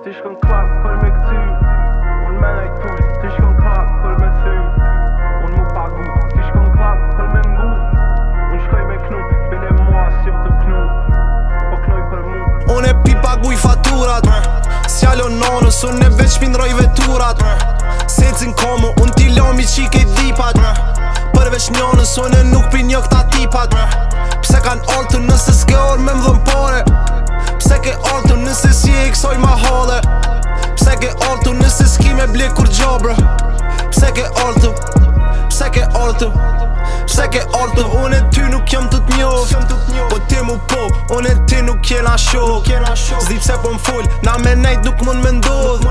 Ti shkon klak për me këty Unë me nëjtuj Ti shkon klak për me thy Unë mu pagu Ti shkon klak për me mbu Unë shkoj me knu Bile mua si më të knu Po knoj për mu Unë e pi paguj faturat Sjallo nonës Unë e veç pindroj veturat Se cën komo Unë ti lomi qike dhipat Përveç njonës Unë e nuk pi një këta ti artë Unë e ty nuk jam të të njofë Po ti mu po, unë e ti nuk jela shok. Zdi pse po m'full, na me nejt nuk mund me ndodh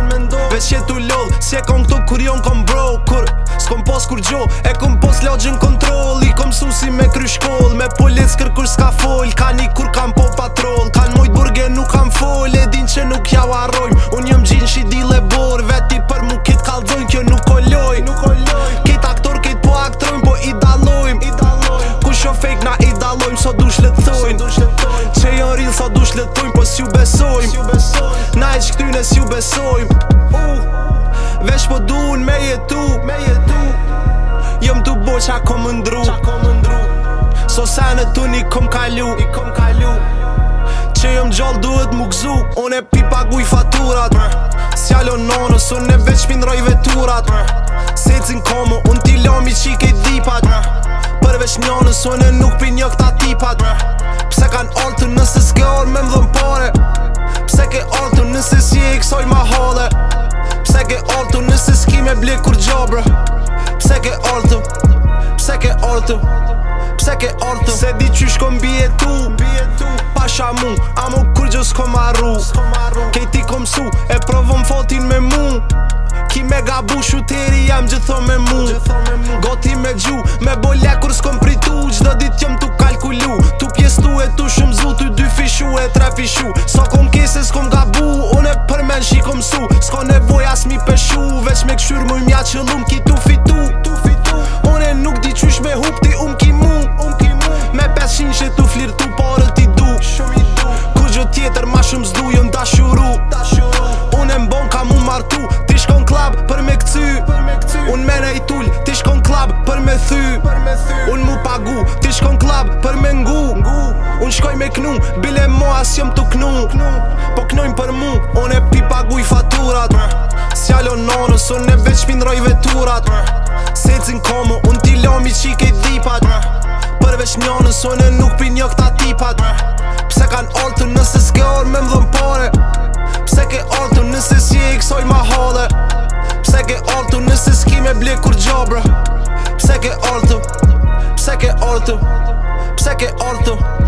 Veç që t'u lodh, si e kom këtu kur jon kom bro Kur, s'kom pos kur gjo, e kom pos lodgjën kontrol I kom susi me kry shkoll, me polic kër kur s'ka fol Ka një kur kam po patrol, kan mojt burge nuk kam fol E din që nuk jau arroj besojm Na e që këtyn si besojm uh, Vesh po duhen me jetu Me jetu Jëm të bo qa kom ndru Qa kom ndru So sa në tu një kom kalu Një kom kalu Që jëm gjall duhet më gzu On e pipa guj faturat Brr Sjallo nono, su ne veç pin roj veturat Se cin komo, unë t'i lomi qike dhipat Brr Përveç njono, su nuk pin jo këta tipat Pse ke orëtu Pse ke orëtu Pse ke orëtu Se di që shkom bie tu Bje tu Pasha mu A mu kur gjo s'ko marru S'ko marru ti kom su E provëm fotin me mu Ki me gabu shuteri jam gjitho me mu me mu Goti me gju Me bolja kur s'kom pritu Gjdo dit jom tu shumë zu ty dy fishu e tre fishu Sa kom kese s'kom ka bu, unë përmen shi kom su S'ka nevoj as mi pëshu, veç me këshur mu mja që lum ki tu fitu Unë nuk di qysh me hupti, unë um, um ki mu Me 500 që tu me knu Bile mo as jem të knu Po knojnë për mu On e pi paguj faturat Sjallo nonës On e veç pindroj veturat Se cën komo On ti lomi që kej dhipat Përveç njonës On e nuk pinjo këta tipat Pse kan altu nëse s'ke orë me mdhën pare Pse ke altu nëse si e i kësoj ma hale Pse ke altu nëse s'ki me ble kur gjobre Pse ke Pse ke altu Pse ke altu, pse ke altu?